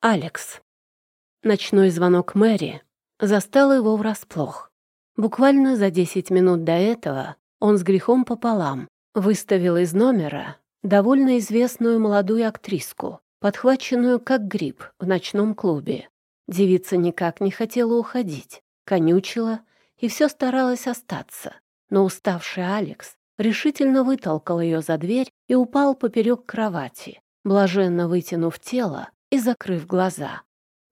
Алекс. Ночной звонок Мэри застал его врасплох. Буквально за 10 минут до этого он с грехом пополам выставил из номера довольно известную молодую актриску, подхваченную как гриб в ночном клубе. Девица никак не хотела уходить, конючила и все старалась остаться. Но уставший Алекс решительно вытолкал ее за дверь и упал поперек кровати, блаженно вытянув тело и закрыв глаза.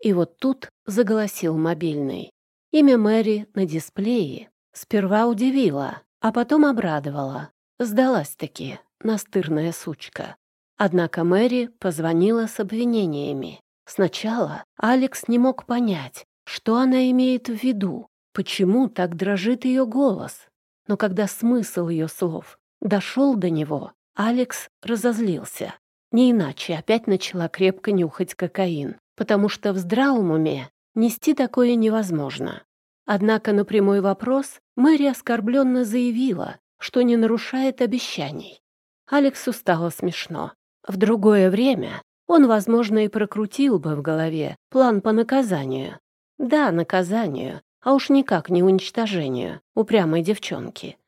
И вот тут заголосил мобильный. Имя Мэри на дисплее сперва удивило, а потом обрадовало. Сдалась-таки настырная сучка. Однако Мэри позвонила с обвинениями. Сначала Алекс не мог понять, что она имеет в виду, почему так дрожит ее голос. Но когда смысл ее слов дошел до него, Алекс разозлился. Не иначе опять начала крепко нюхать кокаин, потому что в здравом уме нести такое невозможно. Однако на прямой вопрос Мэри оскорбленно заявила, что не нарушает обещаний. Алексу стало смешно. В другое время он, возможно, и прокрутил бы в голове план по наказанию. Да, наказанию, а уж никак не уничтожению упрямой девчонки.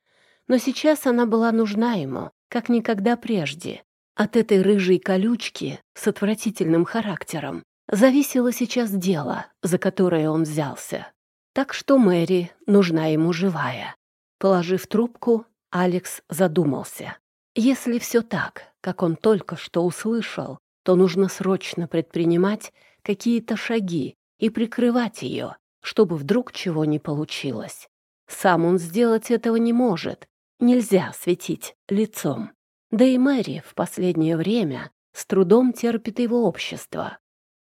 Но сейчас она была нужна ему, как никогда прежде, от этой рыжей колючки с отвратительным характером зависело сейчас дело, за которое он взялся. Так что Мэри нужна ему живая. Положив трубку, Алекс задумался. Если все так, как он только что услышал, то нужно срочно предпринимать какие-то шаги и прикрывать ее, чтобы вдруг чего не получилось. Сам он сделать этого не может. Нельзя светить лицом. Да и Мэри в последнее время с трудом терпит его общество.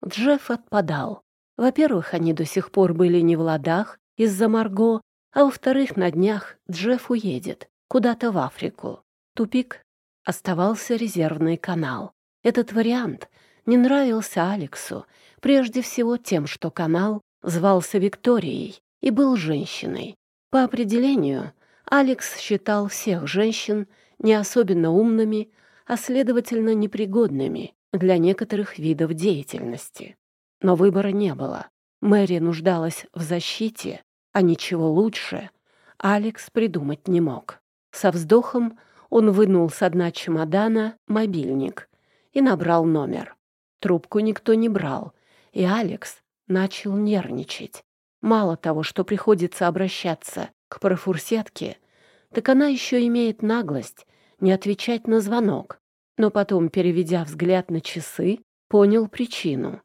Джефф отпадал. Во-первых, они до сих пор были не в ладах из-за Марго, а во-вторых, на днях Джефф уедет куда-то в Африку. Тупик. Оставался резервный канал. Этот вариант не нравился Алексу, прежде всего тем, что канал звался Викторией и был женщиной. По определению, Алекс считал всех женщин не особенно умными, а, следовательно, непригодными для некоторых видов деятельности. Но выбора не было. Мэри нуждалась в защите, а ничего лучше Алекс придумать не мог. Со вздохом он вынул с дна чемодана мобильник и набрал номер. Трубку никто не брал, и Алекс начал нервничать. Мало того, что приходится обращаться к профурсетке, так она еще имеет наглость не отвечать на звонок. Но потом, переведя взгляд на часы, понял причину.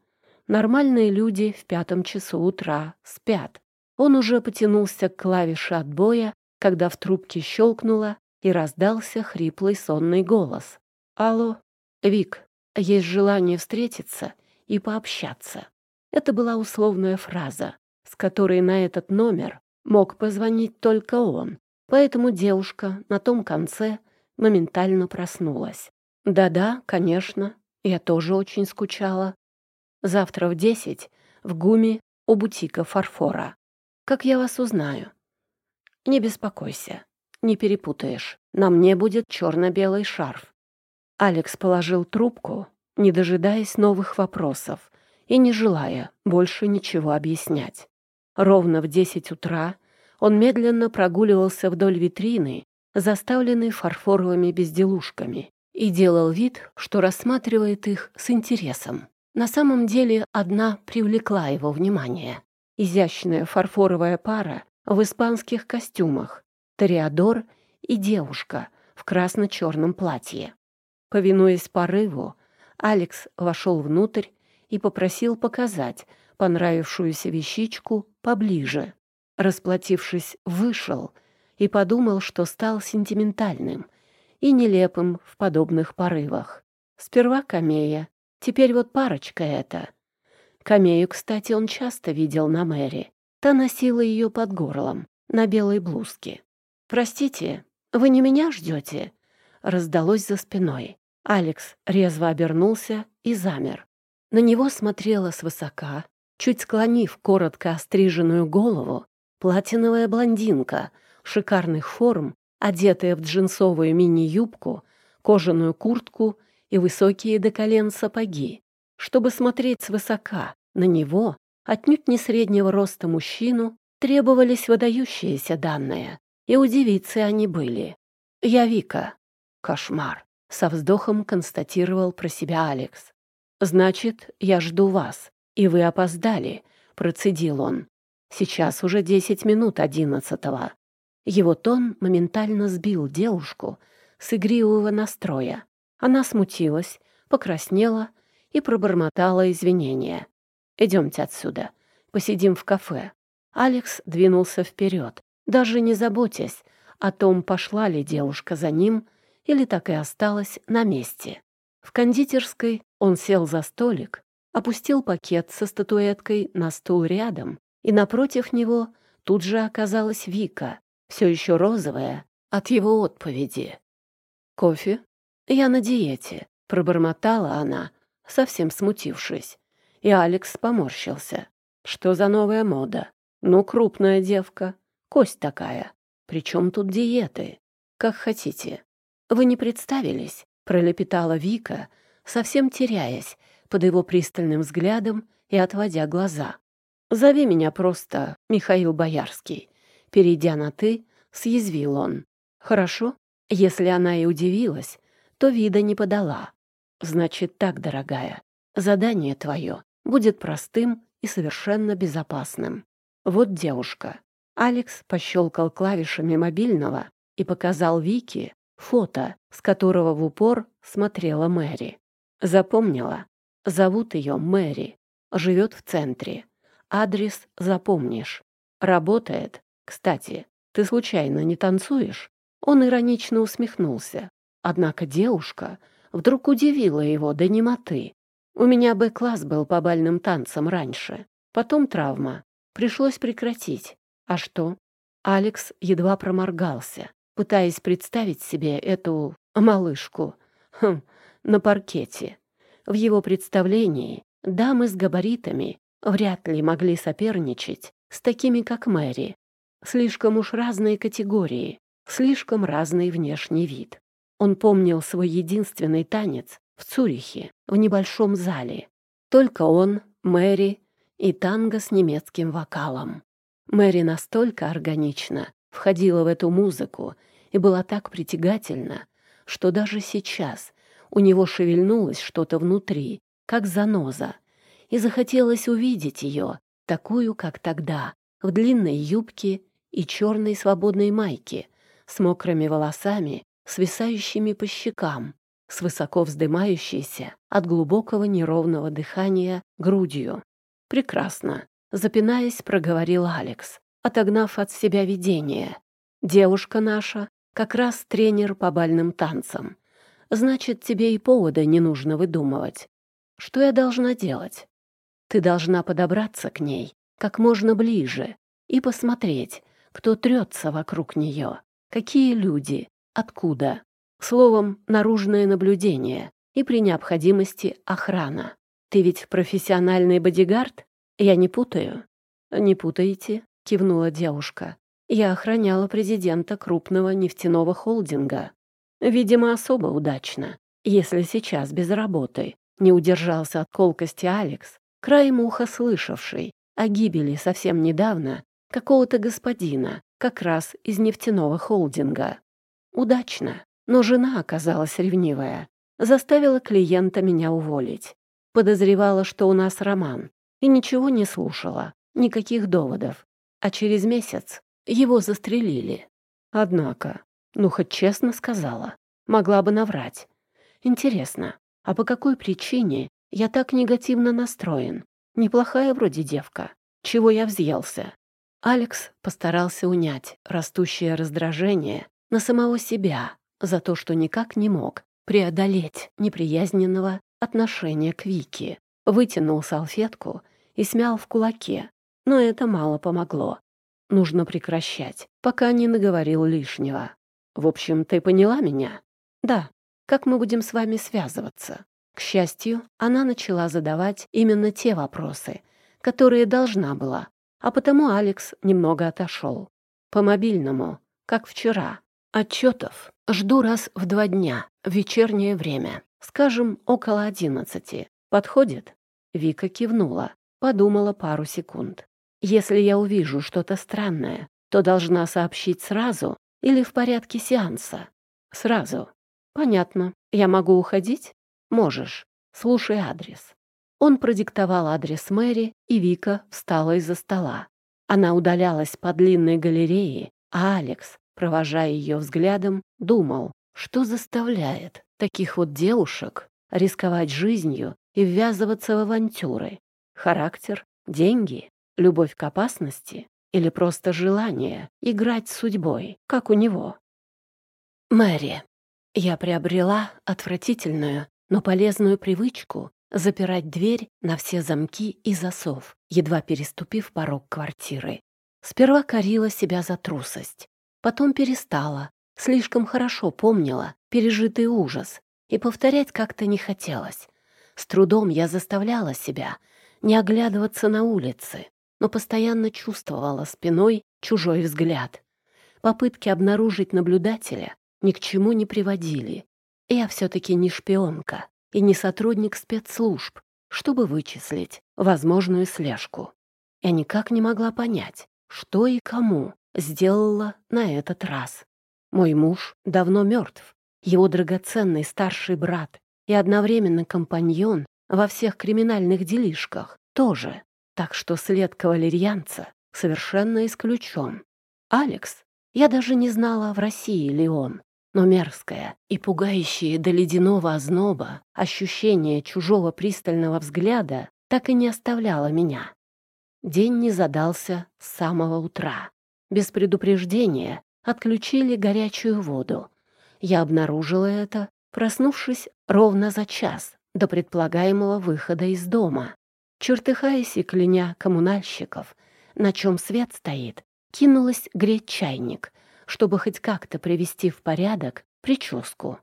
Нормальные люди в пятом часу утра спят. Он уже потянулся к клавише отбоя, когда в трубке щелкнуло и раздался хриплый сонный голос. «Алло, Вик, есть желание встретиться и пообщаться». Это была условная фраза, с которой на этот номер мог позвонить только он, Поэтому девушка на том конце моментально проснулась. Да-да, конечно, я тоже очень скучала. Завтра в десять в ГУМе у бутика фарфора. Как я вас узнаю? Не беспокойся, не перепутаешь. На мне будет черно-белый шарф. Алекс положил трубку, не дожидаясь новых вопросов и не желая больше ничего объяснять. Ровно в десять утра он медленно прогуливался вдоль витрины, заставленной фарфоровыми безделушками, и делал вид, что рассматривает их с интересом. На самом деле одна привлекла его внимание. Изящная фарфоровая пара в испанских костюмах, Тореадор и девушка в красно-черном платье. Повинуясь порыву, Алекс вошел внутрь и попросил показать понравившуюся вещичку поближе. Расплатившись, вышел и подумал, что стал сентиментальным и нелепым в подобных порывах. Сперва камея, теперь вот парочка эта. Камею, кстати, он часто видел на Мэри. Та носила ее под горлом, на белой блузке. «Простите, вы не меня ждете?» Раздалось за спиной. Алекс резво обернулся и замер. На него смотрела свысока, чуть склонив коротко остриженную голову, Платиновая блондинка, шикарных форм, одетая в джинсовую мини-юбку, кожаную куртку и высокие до колен сапоги. чтобы смотреть свысока на него, отнюдь не среднего роста мужчину, требовались выдающиеся данные, и удивиться они были. «Я Вика». «Кошмар», — со вздохом констатировал про себя Алекс. «Значит, я жду вас, и вы опоздали», — процедил он. «Сейчас уже десять минут одиннадцатого». Его тон моментально сбил девушку с игривого настроя. Она смутилась, покраснела и пробормотала извинения. «Идемте отсюда. Посидим в кафе». Алекс двинулся вперед, даже не заботясь о том, пошла ли девушка за ним или так и осталась на месте. В кондитерской он сел за столик, опустил пакет со статуэткой на стул рядом, и напротив него тут же оказалась Вика, все еще розовая, от его отповеди. «Кофе? Я на диете», — пробормотала она, совсем смутившись. И Алекс поморщился. «Что за новая мода? Ну, крупная девка, кость такая. Причем тут диеты? Как хотите. Вы не представились, пролепетала Вика, совсем теряясь под его пристальным взглядом и отводя глаза. «Зови меня просто Михаил Боярский». Перейдя на «ты», съязвил он. «Хорошо?» Если она и удивилась, то вида не подала. «Значит так, дорогая, задание твое будет простым и совершенно безопасным. Вот девушка, Алекс пощелкал клавишами мобильного и показал Вике фото, с которого в упор смотрела Мэри. Запомнила. Зовут ее Мэри. Живет в центре. Адрес запомнишь. Работает. Кстати, ты случайно не танцуешь? Он иронично усмехнулся. Однако девушка вдруг удивила его до немоты. У меня Б-класс был по бальным танцам раньше. Потом травма. Пришлось прекратить. А что? Алекс едва проморгался, пытаясь представить себе эту малышку хм, на паркете. В его представлении дамы с габаритами вряд ли могли соперничать с такими, как Мэри. Слишком уж разные категории, слишком разный внешний вид. Он помнил свой единственный танец в Цюрихе, в небольшом зале. Только он, Мэри и танго с немецким вокалом. Мэри настолько органично входила в эту музыку и была так притягательна, что даже сейчас у него шевельнулось что-то внутри, как заноза, и захотелось увидеть ее, такую, как тогда, в длинной юбке и черной свободной майке, с мокрыми волосами, свисающими по щекам, с высоко вздымающейся от глубокого неровного дыхания грудью. Прекрасно. Запинаясь, проговорил Алекс, отогнав от себя видение. «Девушка наша как раз тренер по бальным танцам. Значит, тебе и повода не нужно выдумывать. Что я должна делать? Ты должна подобраться к ней как можно ближе и посмотреть, кто трется вокруг нее, какие люди, откуда. Словом, наружное наблюдение и при необходимости охрана. Ты ведь профессиональный бодигард? «Я не путаю?» «Не путаете?» — кивнула девушка. «Я охраняла президента крупного нефтяного холдинга. Видимо, особо удачно. Если сейчас без работы не удержался от колкости Алекс, краем уха слышавший о гибели совсем недавно какого-то господина, как раз из нефтяного холдинга. Удачно, но жена оказалась ревнивая, заставила клиента меня уволить. Подозревала, что у нас роман, и ничего не слушала, никаких доводов. А через месяц его застрелили. Однако, ну хоть честно сказала, могла бы наврать. Интересно, а по какой причине я так негативно настроен? Неплохая вроде девка. Чего я взъелся? Алекс постарался унять растущее раздражение на самого себя за то, что никак не мог преодолеть неприязненного отношения к Вике. Вытянул салфетку и смял в кулаке, но это мало помогло. Нужно прекращать, пока не наговорил лишнего. В общем, ты поняла меня? Да. Как мы будем с вами связываться? К счастью, она начала задавать именно те вопросы, которые должна была, а потому Алекс немного отошел. По мобильному, как вчера. Отчетов жду раз в два дня, в вечернее время, скажем, около одиннадцати. «Подходит?» Вика кивнула, подумала пару секунд. «Если я увижу что-то странное, то должна сообщить сразу или в порядке сеанса?» «Сразу». «Понятно. Я могу уходить?» «Можешь. Слушай адрес». Он продиктовал адрес Мэри, и Вика встала из-за стола. Она удалялась по длинной галерее, а Алекс, провожая ее взглядом, думал, что заставляет таких вот девушек рисковать жизнью и ввязываться в авантюры. Характер, деньги, любовь к опасности или просто желание играть с судьбой, как у него. Мэри. Я приобрела отвратительную, но полезную привычку запирать дверь на все замки и засов, едва переступив порог квартиры. Сперва корила себя за трусость, потом перестала, слишком хорошо помнила пережитый ужас, и повторять как-то не хотелось. С трудом я заставляла себя не оглядываться на улицы, но постоянно чувствовала спиной чужой взгляд. Попытки обнаружить наблюдателя ни к чему не приводили. Я все-таки не шпионка и не сотрудник спецслужб, чтобы вычислить возможную слежку. Я никак не могла понять, что и кому сделала на этот раз. Мой муж давно мертв. Его драгоценный старший брат и одновременно компаньон во всех криминальных делишках тоже. Так что след кавалерьянца совершенно исключен. Алекс, я даже не знала, в России ли он, но мерзкое и пугающее до ледяного озноба ощущение чужого пристального взгляда так и не оставляло меня. День не задался с самого утра. Без предупреждения отключили горячую воду. Я обнаружила это, проснувшись ровно за час до предполагаемого выхода из дома. Чертыхаясь и кляня коммунальщиков, на чем свет стоит, кинулась греть чайник, чтобы хоть как-то привести в порядок прическу.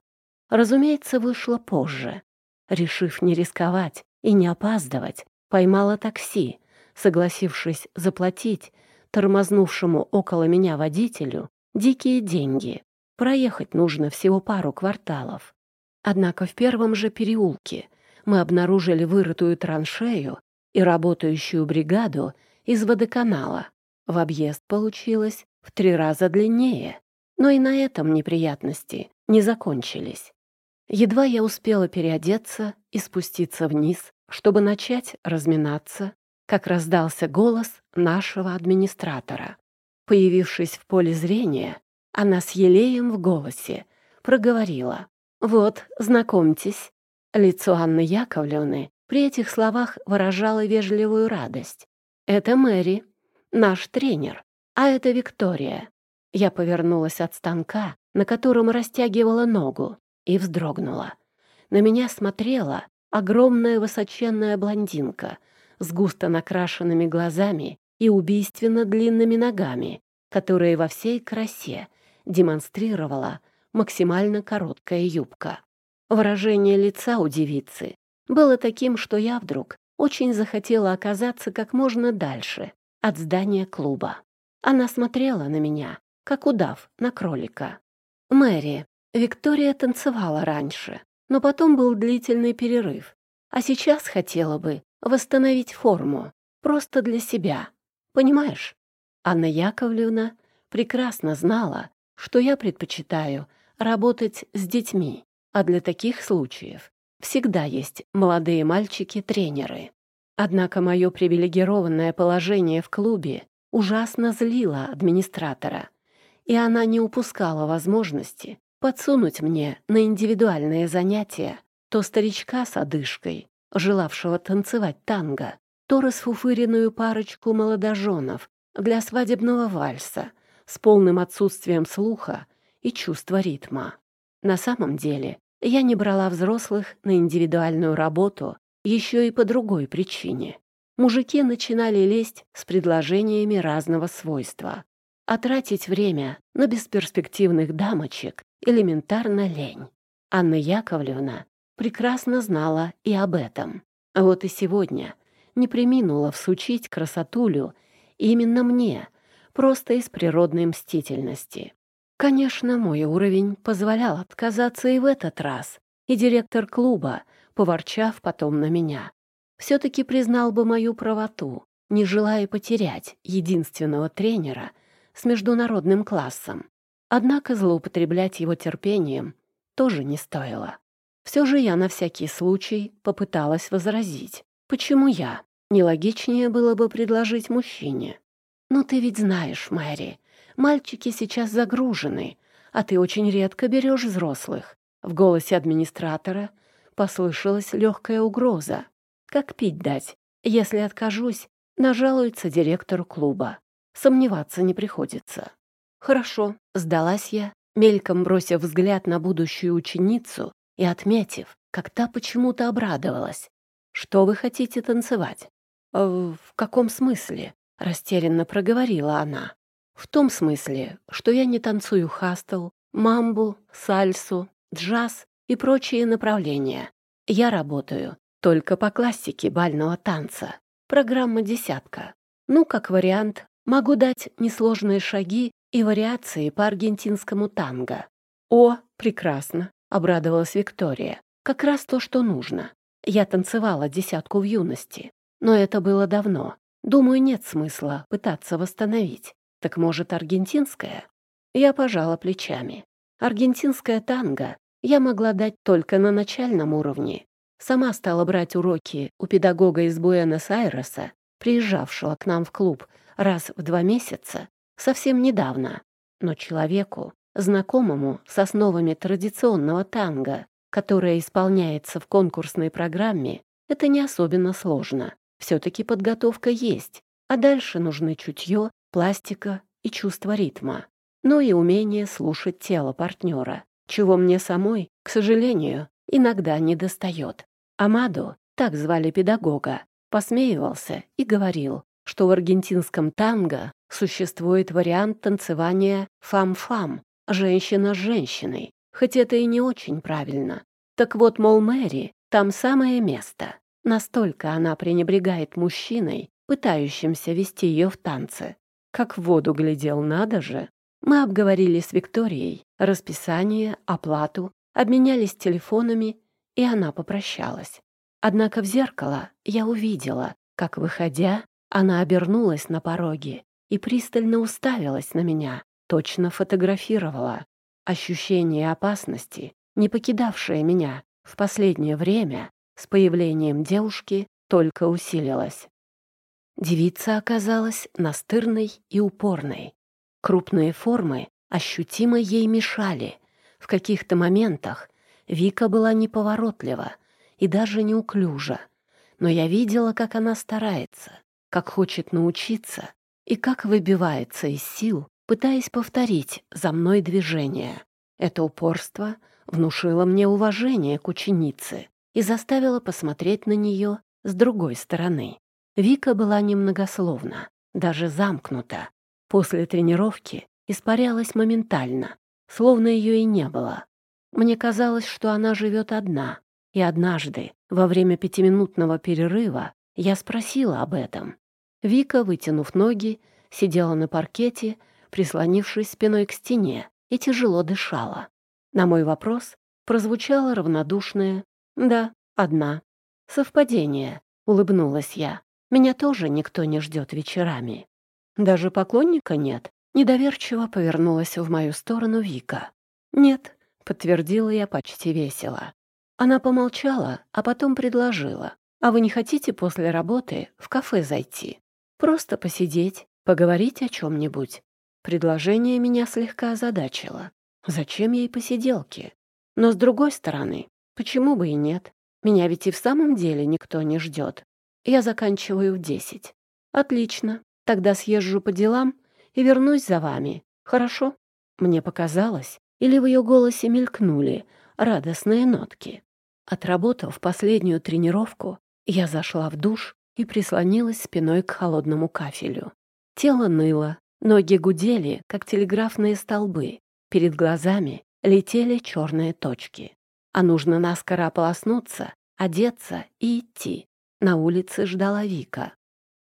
Разумеется, вышла позже. Решив не рисковать и не опаздывать, поймала такси, согласившись заплатить тормознувшему около меня водителю дикие деньги. Проехать нужно всего пару кварталов. Однако в первом же переулке мы обнаружили вырытую траншею и работающую бригаду из водоканала. В объезд получилось в три раза длиннее. Но и на этом неприятности не закончились. Едва я успела переодеться и спуститься вниз, чтобы начать разминаться, как раздался голос нашего администратора. Появившись в поле зрения, она с елеем в голосе проговорила. «Вот, знакомьтесь». Лицо Анны Яковлевны при этих словах выражало вежливую радость. «Это Мэри, наш тренер. А это Виктория. Я повернулась от станка, на котором растягивала ногу, и вздрогнула. На меня смотрела огромная высоченная блондинка с густо накрашенными глазами и убийственно длинными ногами, которые во всей красе демонстрировала максимально короткая юбка. Выражение лица у девицы было таким, что я вдруг очень захотела оказаться как можно дальше от здания клуба. Она смотрела на меня, как удав на кролика. «Мэри, Виктория танцевала раньше, но потом был длительный перерыв, а сейчас хотела бы восстановить форму, просто для себя. Понимаешь?» Анна Яковлевна прекрасно знала, что я предпочитаю работать с детьми, а для таких случаев всегда есть молодые мальчики-тренеры. Однако мое привилегированное положение в клубе ужасно злила администратора, и она не упускала возможности подсунуть мне на индивидуальные занятия то старичка с одышкой, желавшего танцевать танго, то расфуфыренную парочку молодоженов для свадебного вальса с полным отсутствием слуха и чувства ритма. На самом деле я не брала взрослых на индивидуальную работу еще и по другой причине мужики начинали лезть с предложениями разного свойства. А тратить время на бесперспективных дамочек элементарно лень. Анна Яковлевна прекрасно знала и об этом. Вот и сегодня не приминула всучить красотулю именно мне, просто из природной мстительности. Конечно, мой уровень позволял отказаться и в этот раз, и директор клуба поворчав потом на меня. Все-таки признал бы мою правоту, не желая потерять единственного тренера с международным классом. Однако злоупотреблять его терпением тоже не стоило. Все же я на всякий случай попыталась возразить. Почему я? Нелогичнее было бы предложить мужчине. «Ну ты ведь знаешь, Мэри, мальчики сейчас загружены, а ты очень редко берешь взрослых». В голосе администратора послышалась легкая угроза. «Как пить дать? Если откажусь, нажалуется директор клуба. Сомневаться не приходится». «Хорошо», — сдалась я, мельком бросив взгляд на будущую ученицу и отметив, как та почему-то обрадовалась. «Что вы хотите танцевать?» «Э, «В каком смысле?» — растерянно проговорила она. «В том смысле, что я не танцую хастл, мамбу, сальсу, джаз и прочие направления. Я работаю только по классике бального танца. Программа «десятка». Ну, как вариант, могу дать несложные шаги и вариации по аргентинскому танго. «О, прекрасно!» — обрадовалась Виктория. «Как раз то, что нужно. Я танцевала десятку в юности, но это было давно. Думаю, нет смысла пытаться восстановить. Так может, аргентинская?» Я пожала плечами. Аргентинская танго я могла дать только на начальном уровне. Сама стала брать уроки у педагога из Буэнос-Айреса, приезжавшего к нам в клуб раз в два месяца, совсем недавно. Но человеку, знакомому с основами традиционного танго, которое исполняется в конкурсной программе, это не особенно сложно. Все-таки подготовка есть, а дальше нужны чутье, пластика и чувство ритма, ну и умение слушать тело партнера, чего мне самой, к сожалению, иногда не достает. Амадо, так звали педагога, посмеивался и говорил, что в аргентинском танго существует вариант танцевания фам-фам, женщина с женщиной, хоть это и не очень правильно. Так вот, мол, Мэри, там самое место. Настолько она пренебрегает мужчиной, пытающимся вести ее в танцы. Как в воду глядел, надо же. Мы обговорили с Викторией расписание, оплату, обменялись телефонами, и она попрощалась. Однако в зеркало я увидела, как, выходя, она обернулась на пороге и пристально уставилась на меня, точно фотографировала. Ощущение опасности, не покидавшее меня в последнее время, с появлением девушки только усилилась. Девица оказалась настырной и упорной. Крупные формы ощутимо ей мешали. В каких-то моментах Вика была неповоротлива и даже неуклюжа. Но я видела, как она старается, как хочет научиться и как выбивается из сил, пытаясь повторить за мной движение. Это упорство внушило мне уважение к ученице, и заставила посмотреть на нее с другой стороны. Вика была немногословна, даже замкнута. После тренировки испарялась моментально, словно ее и не было. Мне казалось, что она живет одна, и однажды, во время пятиминутного перерыва, я спросила об этом. Вика, вытянув ноги, сидела на паркете, прислонившись спиной к стене, и тяжело дышала. На мой вопрос прозвучало равнодушное «Да, одна». «Совпадение», — улыбнулась я. «Меня тоже никто не ждет вечерами». «Даже поклонника нет?» Недоверчиво повернулась в мою сторону Вика. «Нет», — подтвердила я почти весело. Она помолчала, а потом предложила. «А вы не хотите после работы в кафе зайти? Просто посидеть, поговорить о чем-нибудь?» Предложение меня слегка озадачило. Зачем ей посиделки? Но, с другой стороны, Почему бы и нет? Меня ведь и в самом деле никто не ждет. Я заканчиваю в десять. Отлично. Тогда съезжу по делам и вернусь за вами. Хорошо? Мне показалось, или в ее голосе мелькнули радостные нотки. Отработав последнюю тренировку, я зашла в душ и прислонилась спиной к холодному кафелю. Тело ныло, ноги гудели, как телеграфные столбы. Перед глазами летели черные точки а нужно наскоро ополоснуться, одеться и идти. На улице ждала Вика.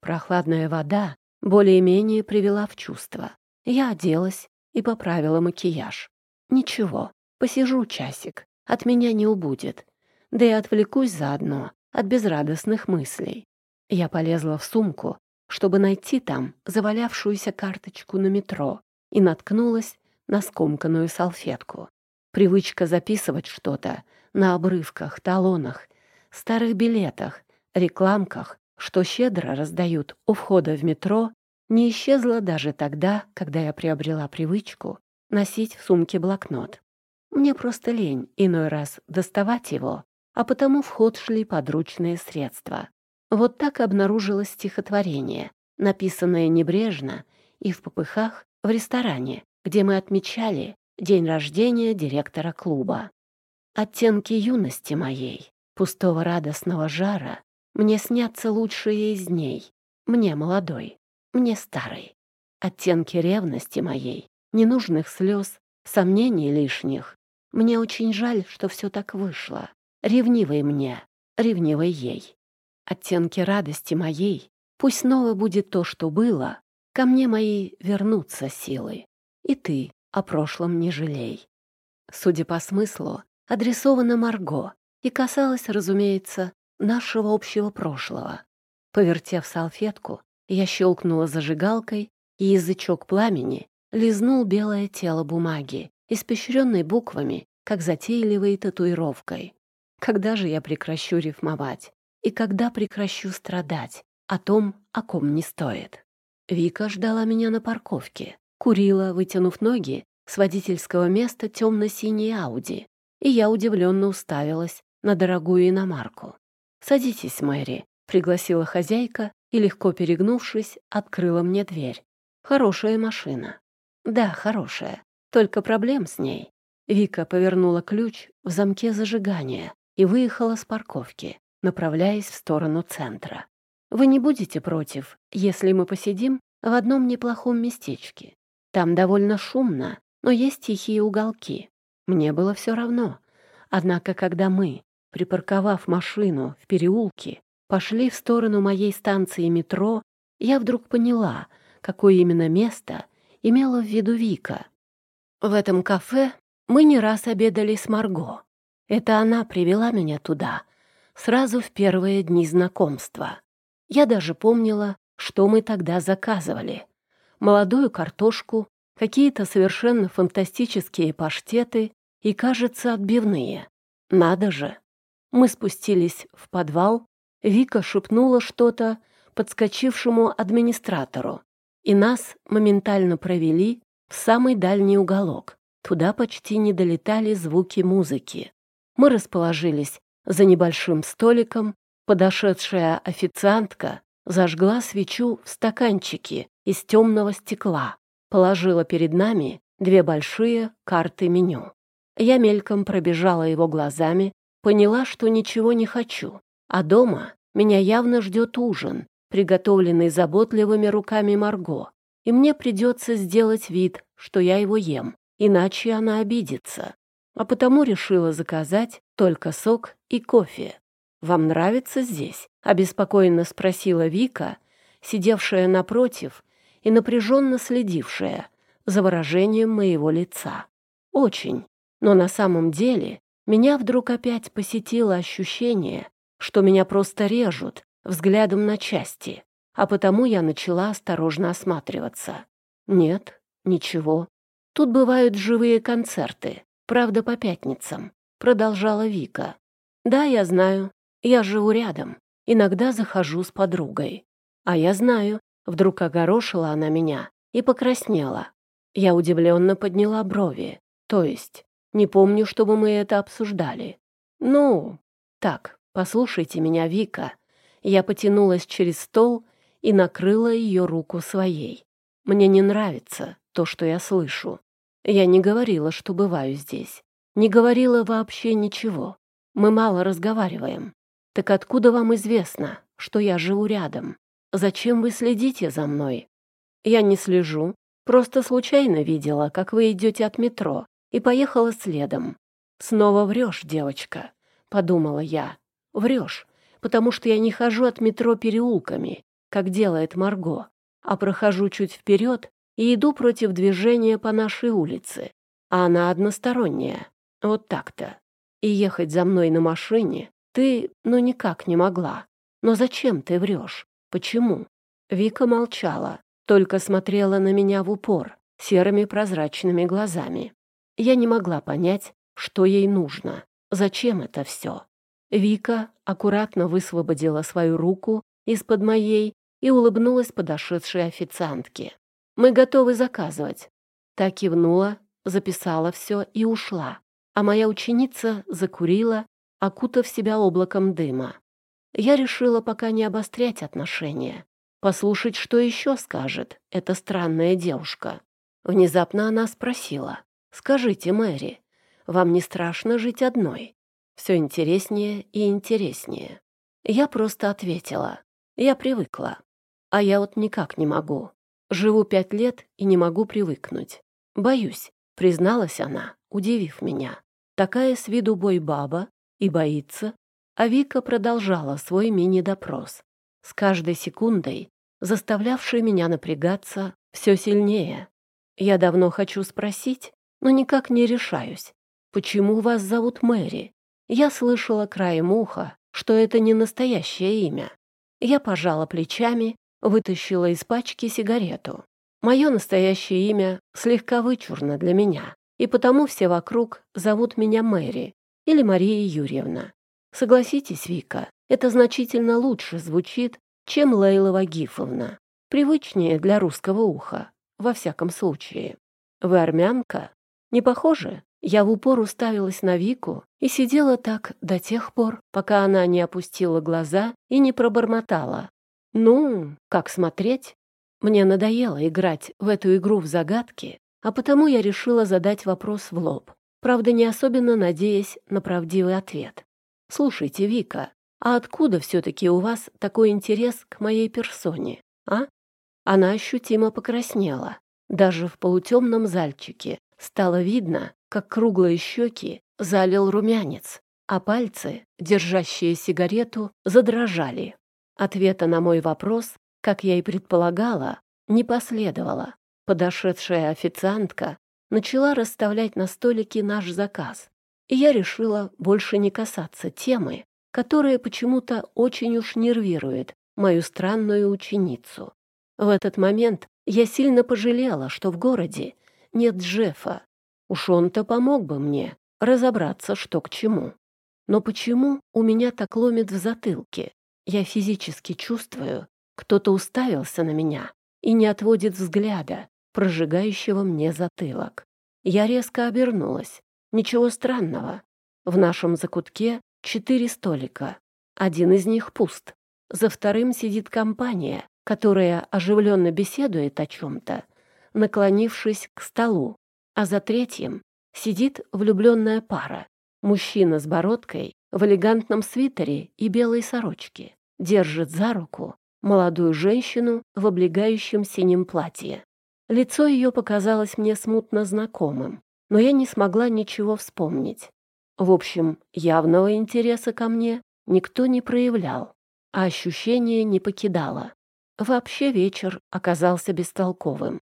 Прохладная вода более-менее привела в чувство. Я оделась и поправила макияж. Ничего, посижу часик, от меня не убудет. да и отвлекусь заодно от безрадостных мыслей. Я полезла в сумку, чтобы найти там завалявшуюся карточку на метро, и наткнулась на скомканную салфетку. Привычка записывать что-то на обрывках, талонах, старых билетах, рекламках, что щедро раздают у входа в метро, не исчезла даже тогда, когда я приобрела привычку носить в сумке блокнот. Мне просто лень иной раз доставать его, а потому в ход шли подручные средства. Вот так обнаружилось стихотворение, написанное небрежно и в попыхах в ресторане, где мы отмечали день рождения директора клуба. Оттенки юности моей, пустого радостного жара, мне снятся лучшие из дней. Мне молодой, мне старый. Оттенки ревности моей, ненужных слез, сомнений лишних. Мне очень жаль, что все так вышло. Ревнивой мне, ревнивой ей. Оттенки радости моей, пусть снова будет то, что было, ко мне мои вернутся силы. И ты, о прошлом не жалей. Судя по смыслу, адресовано Марго и касалось, разумеется, нашего общего прошлого. Повертев салфетку, я щелкнула зажигалкой, и язычок пламени лизнул белое тело бумаги, испещренной буквами, как затейливой татуировкой. Когда же я прекращу рифмовать? И когда прекращу страдать о том, о ком не стоит? Вика ждала меня на парковке курила, вытянув ноги с водительского места темно-синей Ауди, и я удивленно уставилась на дорогую иномарку. «Садитесь, Мэри», — пригласила хозяйка и, легко перегнувшись, открыла мне дверь. «Хорошая машина». «Да, хорошая. Только проблем с ней». Вика повернула ключ в замке зажигания и выехала с парковки, направляясь в сторону центра. «Вы не будете против, если мы посидим в одном неплохом местечке? Там довольно шумно, но есть тихие уголки. Мне было все равно. Однако, когда мы, припарковав машину в переулке, пошли в сторону моей станции метро, я вдруг поняла, какое именно место имела в виду Вика. В этом кафе мы не раз обедали с Марго. Это она привела меня туда, сразу в первые дни знакомства. Я даже помнила, что мы тогда заказывали молодую картошку, какие-то совершенно фантастические паштеты и, кажется, отбивные. Надо же! Мы спустились в подвал, Вика шепнула что-то подскочившему администратору, и нас моментально провели в самый дальний уголок. Туда почти не долетали звуки музыки. Мы расположились за небольшим столиком, подошедшая официантка зажгла свечу в стаканчике из темного стекла, положила перед нами две большие карты меню. Я мельком пробежала его глазами, поняла, что ничего не хочу, а дома меня явно ждет ужин, приготовленный заботливыми руками Марго, и мне придется сделать вид, что я его ем, иначе она обидится. А потому решила заказать только сок и кофе. «Вам нравится здесь?» — обеспокоенно спросила Вика, сидевшая напротив и напряженно следившая за выражением моего лица. «Очень. Но на самом деле меня вдруг опять посетило ощущение, что меня просто режут взглядом на части, а потому я начала осторожно осматриваться. Нет, ничего. Тут бывают живые концерты, правда, по пятницам», — продолжала Вика. «Да, я знаю, я живу рядом, иногда захожу с подругой. А я знаю, вдруг огорошила она меня и покраснела. Я удивленно подняла брови. То есть, не помню, чтобы мы это обсуждали. Ну, так, послушайте меня, Вика. Я потянулась через стол и накрыла ее руку своей. Мне не нравится то, что я слышу. Я не говорила, что бываю здесь. Не говорила вообще ничего. Мы мало разговариваем. «Так откуда вам известно, что я живу рядом? Зачем вы следите за мной?» «Я не слежу, просто случайно видела, как вы идете от метро, и поехала следом». «Снова врешь, девочка», — подумала я. «Врешь, потому что я не хожу от метро переулками, как делает Марго, а прохожу чуть вперед и иду против движения по нашей улице, а она односторонняя. Вот так-то. И ехать за мной на машине ты, ну, никак не могла. Но зачем ты врешь? Почему?» Вика молчала, только смотрела на меня в упор, серыми прозрачными глазами. Я не могла понять, что ей нужно, зачем это все. Вика аккуратно высвободила свою руку из-под моей и улыбнулась подошедшей официантке. «Мы готовы заказывать». Та кивнула, записала все и ушла, а моя ученица закурила, окутав себя облаком дыма. Я решила пока не обострять отношения, послушать, что еще скажет эта странная девушка. Внезапно она спросила, «Скажите, Мэри, вам не страшно жить одной?» Все интереснее и интереснее. Я просто ответила, «Я привыкла, а я вот никак не могу. Живу пять лет и не могу привыкнуть. Боюсь», — призналась она, удивив меня. Такая с виду бой-баба и боится. А Вика продолжала свой мини-допрос, с каждой секундой заставлявший меня напрягаться все сильнее. Я давно хочу спросить, но никак не решаюсь. Почему вас зовут Мэри? Я слышала краем уха, что это не настоящее имя. Я пожала плечами, вытащила из пачки сигарету. Мое настоящее имя слегка вычурно для меня, и потому все вокруг зовут меня Мэри или Мария Юрьевна. Согласитесь, Вика, это значительно лучше звучит, чем Лейла Вагифовна. Привычнее для русского уха, во всяком случае. Вы армянка? Не похоже? Я в упор уставилась на Вику и сидела так до тех пор, пока она не опустила глаза и не пробормотала. «Ну, как смотреть?» Мне надоело играть в эту игру в загадки, а потому я решила задать вопрос в лоб, правда, не особенно надеясь на правдивый ответ. «Слушайте, Вика, а откуда все-таки у вас такой интерес к моей персоне, а?» Она ощутимо покраснела. Даже в полутемном зальчике стало видно, как круглые щеки залил румянец, а пальцы, держащие сигарету, задрожали. Ответа на мой вопрос, как я и предполагала, не последовало. Подошедшая официантка начала расставлять на столике наш заказ, и я решила больше не касаться темы, которая почему-то очень уж нервирует мою странную ученицу. В этот момент я сильно пожалела, что в городе нет Джеффа. Уж он-то помог бы мне разобраться, что к чему. Но почему у меня так ломит в затылке? Я физически чувствую, кто-то уставился на меня и не отводит взгляда, прожигающего мне затылок. Я резко обернулась. Ничего странного. В нашем закутке четыре столика. Один из них пуст. За вторым сидит компания, которая оживленно беседует о чем-то, наклонившись к столу. А за третьим сидит влюбленная пара. Мужчина с бородкой в элегантном свитере и белой сорочке. Держит за руку молодую женщину в облегающем синем платье. Лицо ее показалось мне смутно знакомым, но я не смогла ничего вспомнить. В общем, явного интереса ко мне никто не проявлял, а ощущение не покидало. Вообще вечер оказался бестолковым.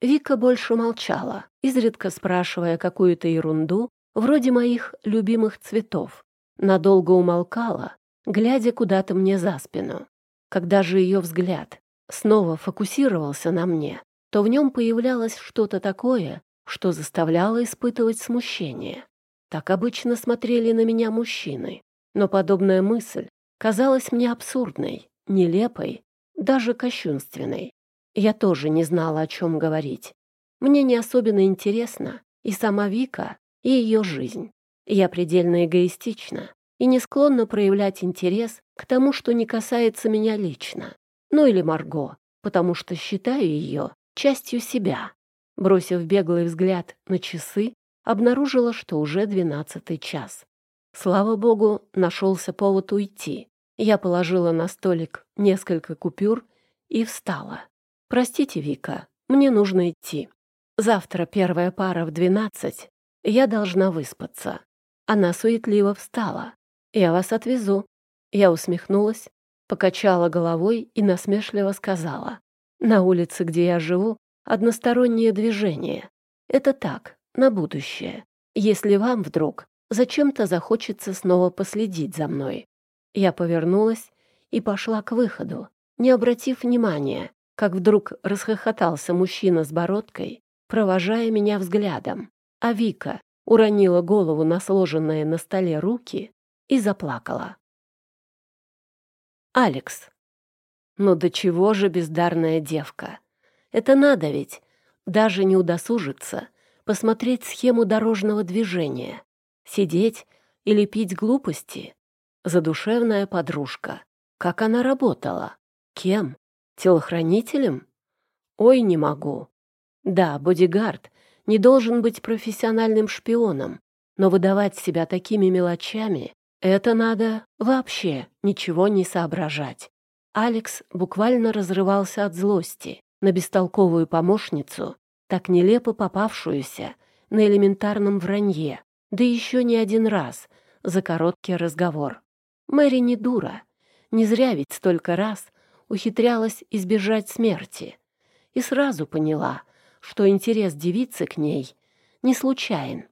Вика больше молчала, изредка спрашивая какую-то ерунду, вроде моих любимых цветов. Надолго умолкала, глядя куда-то мне за спину. Когда же ее взгляд снова фокусировался на мне, то в нем появлялось что-то такое, что заставляло испытывать смущение. Так обычно смотрели на меня мужчины, но подобная мысль казалась мне абсурдной, нелепой, даже кощунственной. Я тоже не знала, о чем говорить. Мне не особенно интересна и сама Вика, и ее жизнь. Я предельно эгоистична и не склонна проявлять интерес к тому, что не касается меня лично. Ну или Марго, потому что считаю ее частью себя. Бросив беглый взгляд на часы, обнаружила, что уже двенадцатый час. Слава богу, нашелся повод уйти. Я положила на столик несколько купюр и встала. «Простите, Вика, мне нужно идти. Завтра первая пара в двенадцать. Я должна выспаться». Она суетливо встала. «Я вас отвезу». Я усмехнулась, покачала головой и насмешливо сказала. «На улице, где я живу, одностороннее движение. Это так, на будущее. Если вам вдруг зачем-то захочется снова последить за мной. Я повернулась и пошла к выходу, не обратив внимания, как вдруг расхохотался мужчина с бородкой, провожая меня взглядом, а Вика уронила голову на сложенные на столе руки и заплакала. Алекс. Ну до чего же бездарная девка? Это надо ведь даже не удосужиться посмотреть схему дорожного движения, сидеть или пить глупости. Задушевная подружка. Как она работала? Кем? Телохранителем? Ой, не могу. Да, бодигард не должен быть профессиональным шпионом, но выдавать себя такими мелочами — это надо вообще ничего не соображать. Алекс буквально разрывался от злости на бестолковую помощницу, так нелепо попавшуюся на элементарном вранье, да еще не один раз за короткий разговор. Мэри не дура, не зря ведь столько раз ухитрялась избежать смерти. И сразу поняла, что интерес девицы к ней не случайен.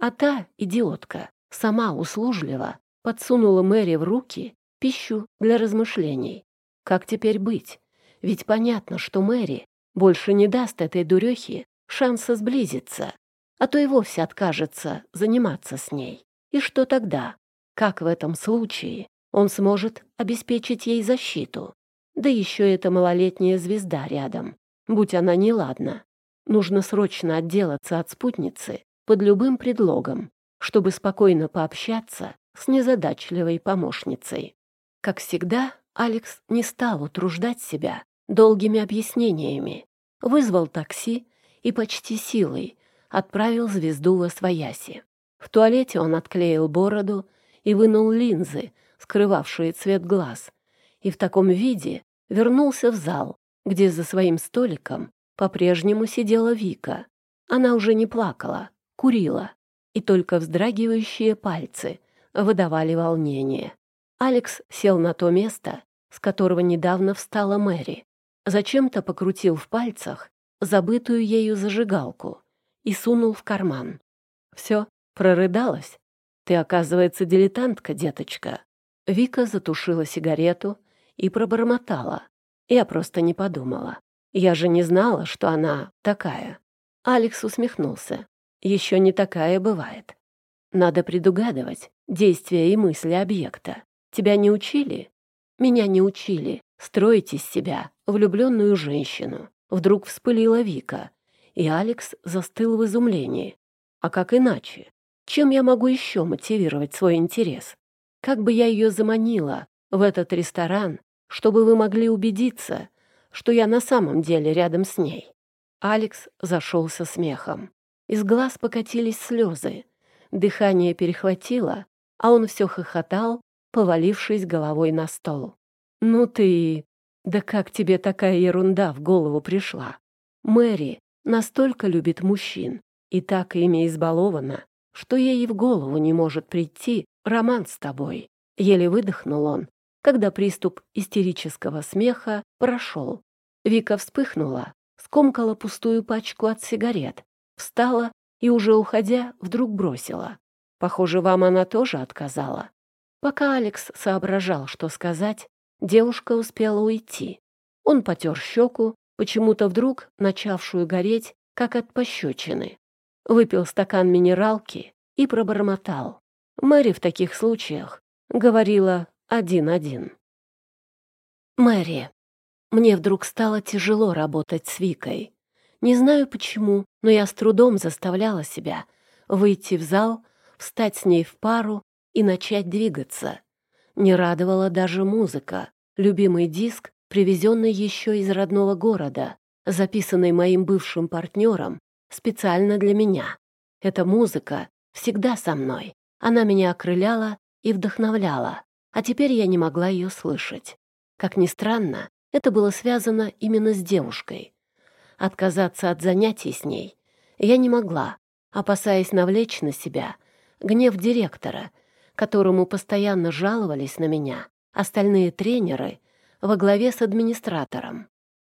А та, идиотка, сама услужливо подсунула Мэри в руки пищу для размышлений. Как теперь быть? Ведь понятно, что Мэри больше не даст этой дурехе шанса сблизиться, а то и вовсе откажется заниматься с ней. И что тогда? Как в этом случае он сможет обеспечить ей защиту? Да еще эта малолетняя звезда рядом. Будь она неладна. Нужно срочно отделаться от спутницы под любым предлогом, чтобы спокойно пообщаться с незадачливой помощницей. Как всегда, Алекс не стал утруждать себя долгими объяснениями, вызвал такси и почти силой отправил звезду во свояси. В туалете он отклеил бороду и вынул линзы, скрывавшие цвет глаз, и в таком виде вернулся в зал, где за своим столиком по-прежнему сидела Вика. Она уже не плакала, курила, и только вздрагивающие пальцы выдавали волнение. Алекс сел на то место, с которого недавно встала Мэри. Зачем-то покрутил в пальцах забытую ею зажигалку и сунул в карман. «Все, прорыдалась? Ты, оказывается, дилетантка, деточка». Вика затушила сигарету и пробормотала. Я просто не подумала. Я же не знала, что она такая. Алекс усмехнулся. Еще не такая бывает. Надо предугадывать действия и мысли объекта. Тебя не учили? Меня не учили строить из себя влюбленную женщину. Вдруг вспылила Вика, и Алекс застыл в изумлении. А как иначе? Чем я могу еще мотивировать свой интерес? Как бы я ее заманила в этот ресторан, чтобы вы могли убедиться, что я на самом деле рядом с ней? Алекс зашелся смехом. Из глаз покатились слезы. Дыхание перехватило, а он все хохотал, повалившись головой на стол. «Ну ты... Да как тебе такая ерунда в голову пришла? Мэри настолько любит мужчин и так ими избалована, что ей и в голову не может прийти роман с тобой». Еле выдохнул он, когда приступ истерического смеха прошел. Вика вспыхнула, скомкала пустую пачку от сигарет, встала и, уже уходя, вдруг бросила. Похоже, вам она тоже отказала. Пока Алекс соображал, что сказать, девушка успела уйти. Он потер щеку, почему-то вдруг начавшую гореть, как от пощечины. Выпил стакан минералки и пробормотал. Мэри в таких случаях говорила один-один. Мэри. Мне вдруг стало тяжело работать с Викой. Не знаю почему, но я с трудом заставляла себя выйти в зал, встать с ней в пару и начать двигаться. Не радовала даже музыка, любимый диск, привезенный еще из родного города, записанный моим бывшим партнером специально для меня. Эта музыка всегда со мной. Она меня окрыляла и вдохновляла, а теперь я не могла ее слышать. Как ни странно, это было связано именно с девушкой. Отказаться от занятий с ней я не могла, опасаясь навлечь на себя гнев директора которому постоянно жаловались на меня остальные тренеры во главе с администратором.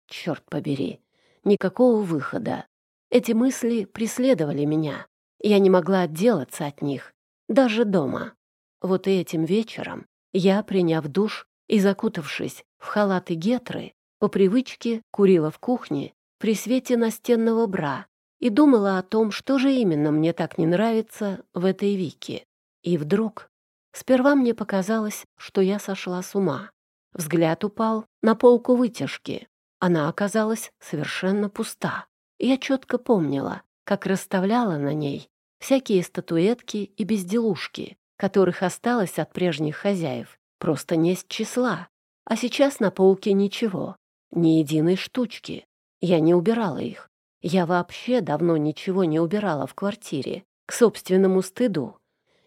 Черт побери, никакого выхода. Эти мысли преследовали меня. Я не могла отделаться от них. даже дома. Вот и этим вечером я, приняв душ и закутавшись в халаты гетры, по привычке курила в кухне при свете настенного бра и думала о том, что же именно мне так не нравится в этой Вике. И вдруг... Сперва мне показалось, что я сошла с ума. Взгляд упал на полку вытяжки. Она оказалась совершенно пуста. Я четко помнила, как расставляла на ней всякие статуэтки и безделушки, которых осталось от прежних хозяев, просто не с числа. А сейчас на полке ничего, ни единой штучки. Я не убирала их. Я вообще давно ничего не убирала в квартире. К собственному стыду.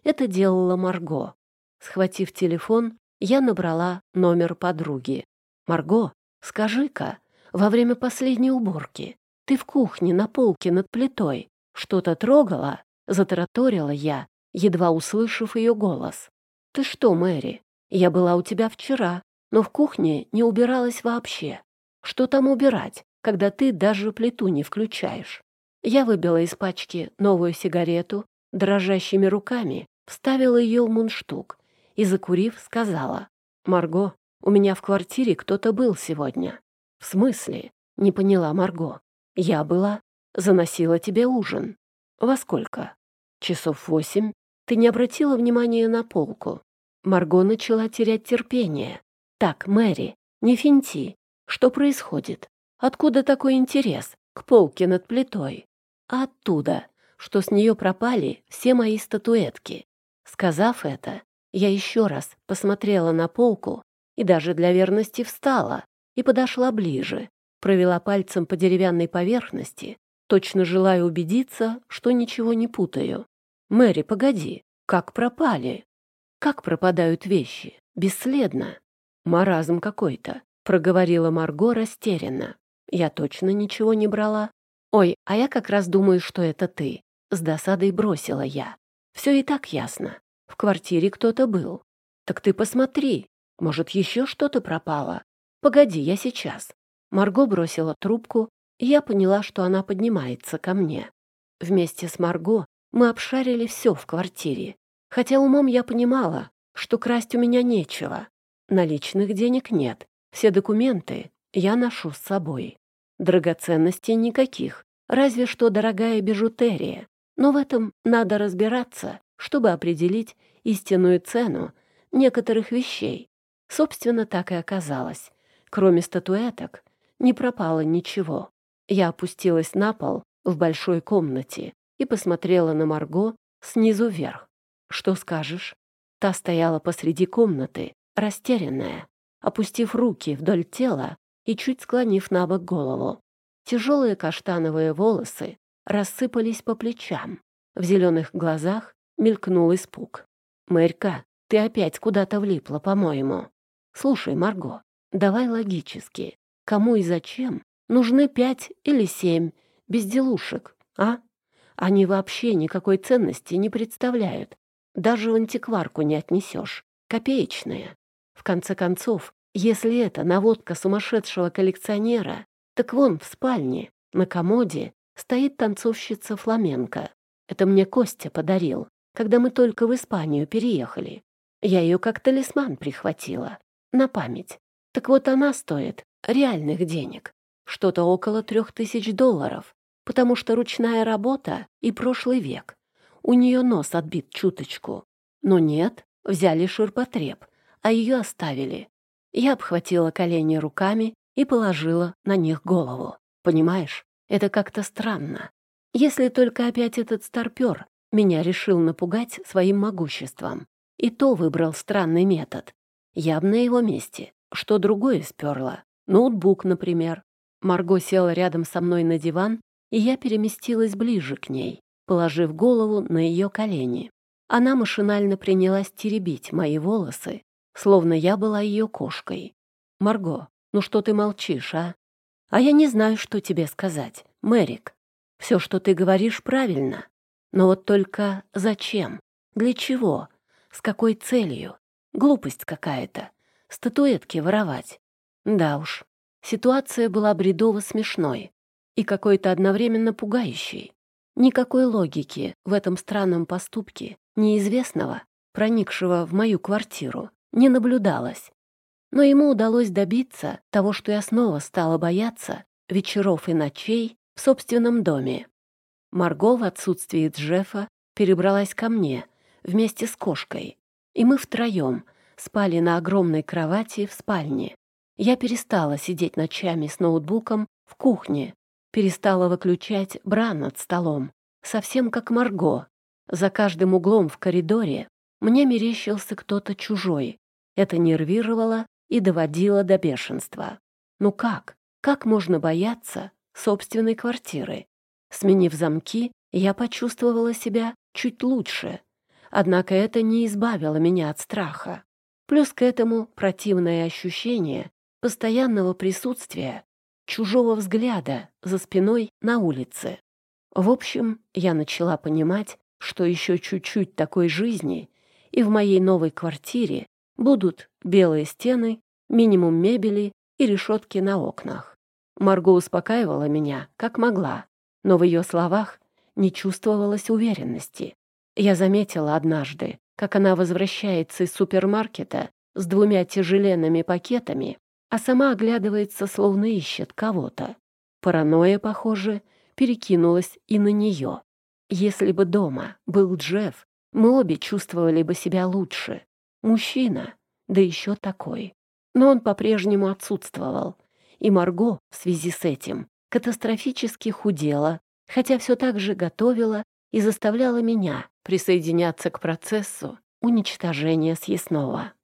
Это делала Марго. Схватив телефон, я набрала номер подруги. «Марго, скажи-ка, во время последней уборки ты в кухне на полке над плитой что-то трогала?» Затараторила я, едва услышав ее голос. «Ты что, Мэри? Я была у тебя вчера, но в кухне не убиралась вообще. Что там убирать, когда ты даже плиту не включаешь?» Я выбила из пачки новую сигарету, дрожащими руками вставила ее в мундштук и, закурив, сказала, «Марго, у меня в квартире кто-то был сегодня». «В смысле?» — не поняла Марго. «Я была. Заносила тебе ужин». «Во сколько?» «Часов восемь. Ты не обратила внимания на полку?» Марго начала терять терпение. «Так, Мэри, не финти. Что происходит? Откуда такой интерес к полке над плитой?» «А оттуда, что с нее пропали все мои статуэтки». Сказав это, я еще раз посмотрела на полку и даже для верности встала и подошла ближе, провела пальцем по деревянной поверхности точно желая убедиться, что ничего не путаю. «Мэри, погоди, как пропали? Как пропадают вещи? Бесследно. Маразм какой-то», — проговорила Марго растерянно. «Я точно ничего не брала. Ой, а я как раз думаю, что это ты». С досадой бросила я. «Все и так ясно. В квартире кто-то был. Так ты посмотри, может, еще что-то пропало? Погоди, я сейчас». Марго бросила трубку я поняла, что она поднимается ко мне. Вместе с Марго мы обшарили все в квартире, хотя умом я понимала, что красть у меня нечего. Наличных денег нет, все документы я ношу с собой. Драгоценностей никаких, разве что дорогая бижутерия. Но в этом надо разбираться, чтобы определить истинную цену некоторых вещей. Собственно, так и оказалось. Кроме статуэток не пропало ничего. Я опустилась на пол в большой комнате и посмотрела на Марго снизу вверх. «Что скажешь?» Та стояла посреди комнаты, растерянная, опустив руки вдоль тела и чуть склонив на бок голову. Тяжелые каштановые волосы рассыпались по плечам. В зеленых глазах мелькнул испуг. «Мэрька, ты опять куда-то влипла, по-моему. Слушай, Марго, давай логически. Кому и зачем Нужны пять или семь безделушек, а? Они вообще никакой ценности не представляют. Даже в антикварку не отнесешь. Копеечные. В конце концов, если это наводка сумасшедшего коллекционера, так вон в спальне, на комоде, стоит танцовщица фламенко. Это мне Костя подарил, когда мы только в Испанию переехали. Я ее как талисман прихватила. На память. Так вот она стоит реальных денег что-то около трех тысяч долларов, потому что ручная работа и прошлый век. У нее нос отбит чуточку. Но нет, взяли ширпотреб, а ее оставили. Я обхватила колени руками и положила на них голову. Понимаешь, это как-то странно. Если только опять этот старпер меня решил напугать своим могуществом. И то выбрал странный метод. Я б на его месте что другое сперла. Ноутбук, например. Марго села рядом со мной на диван, и я переместилась ближе к ней, положив голову на ее колени. Она машинально принялась теребить мои волосы, словно я была ее кошкой. «Марго, ну что ты молчишь, а? А я не знаю, что тебе сказать, Мэрик. Все, что ты говоришь, правильно. Но вот только зачем? Для чего? С какой целью? Глупость какая-то. Статуэтки воровать. Да уж, Ситуация была бредово смешной и какой-то одновременно пугающей. Никакой логики в этом странном поступке неизвестного, проникшего в мою квартиру, не наблюдалось. Но ему удалось добиться того, что я снова стала бояться вечеров и ночей в собственном доме. Марго в отсутствии Джеффа перебралась ко мне вместе с кошкой, и мы втроем спали на огромной кровати в спальне. Я перестала сидеть ночами с ноутбуком в кухне, перестала выключать бра над столом, совсем как Марго. За каждым углом в коридоре мне мерещился кто-то чужой. Это нервировало и доводило до бешенства. Ну как? Как можно бояться собственной квартиры? Сменив замки, я почувствовала себя чуть лучше. Однако это не избавило меня от страха. Плюс к этому противное ощущение постоянного присутствия, чужого взгляда за спиной на улице. В общем, я начала понимать, что еще чуть-чуть такой жизни, и в моей новой квартире будут белые стены, минимум мебели и решетки на окнах. Марго успокаивала меня, как могла, но в ее словах не чувствовалось уверенности. Я заметила однажды, как она возвращается из супермаркета с двумя тяжеленными пакетами, а сама оглядывается, словно ищет кого-то. Паранойя, похоже, перекинулась и на нее. Если бы дома был Джефф, мы обе чувствовали бы себя лучше. Мужчина, да еще такой. Но он по-прежнему отсутствовал, и Марго в связи с этим катастрофически худела, хотя все так же готовила и заставляла меня присоединяться к процессу уничтожения съестного.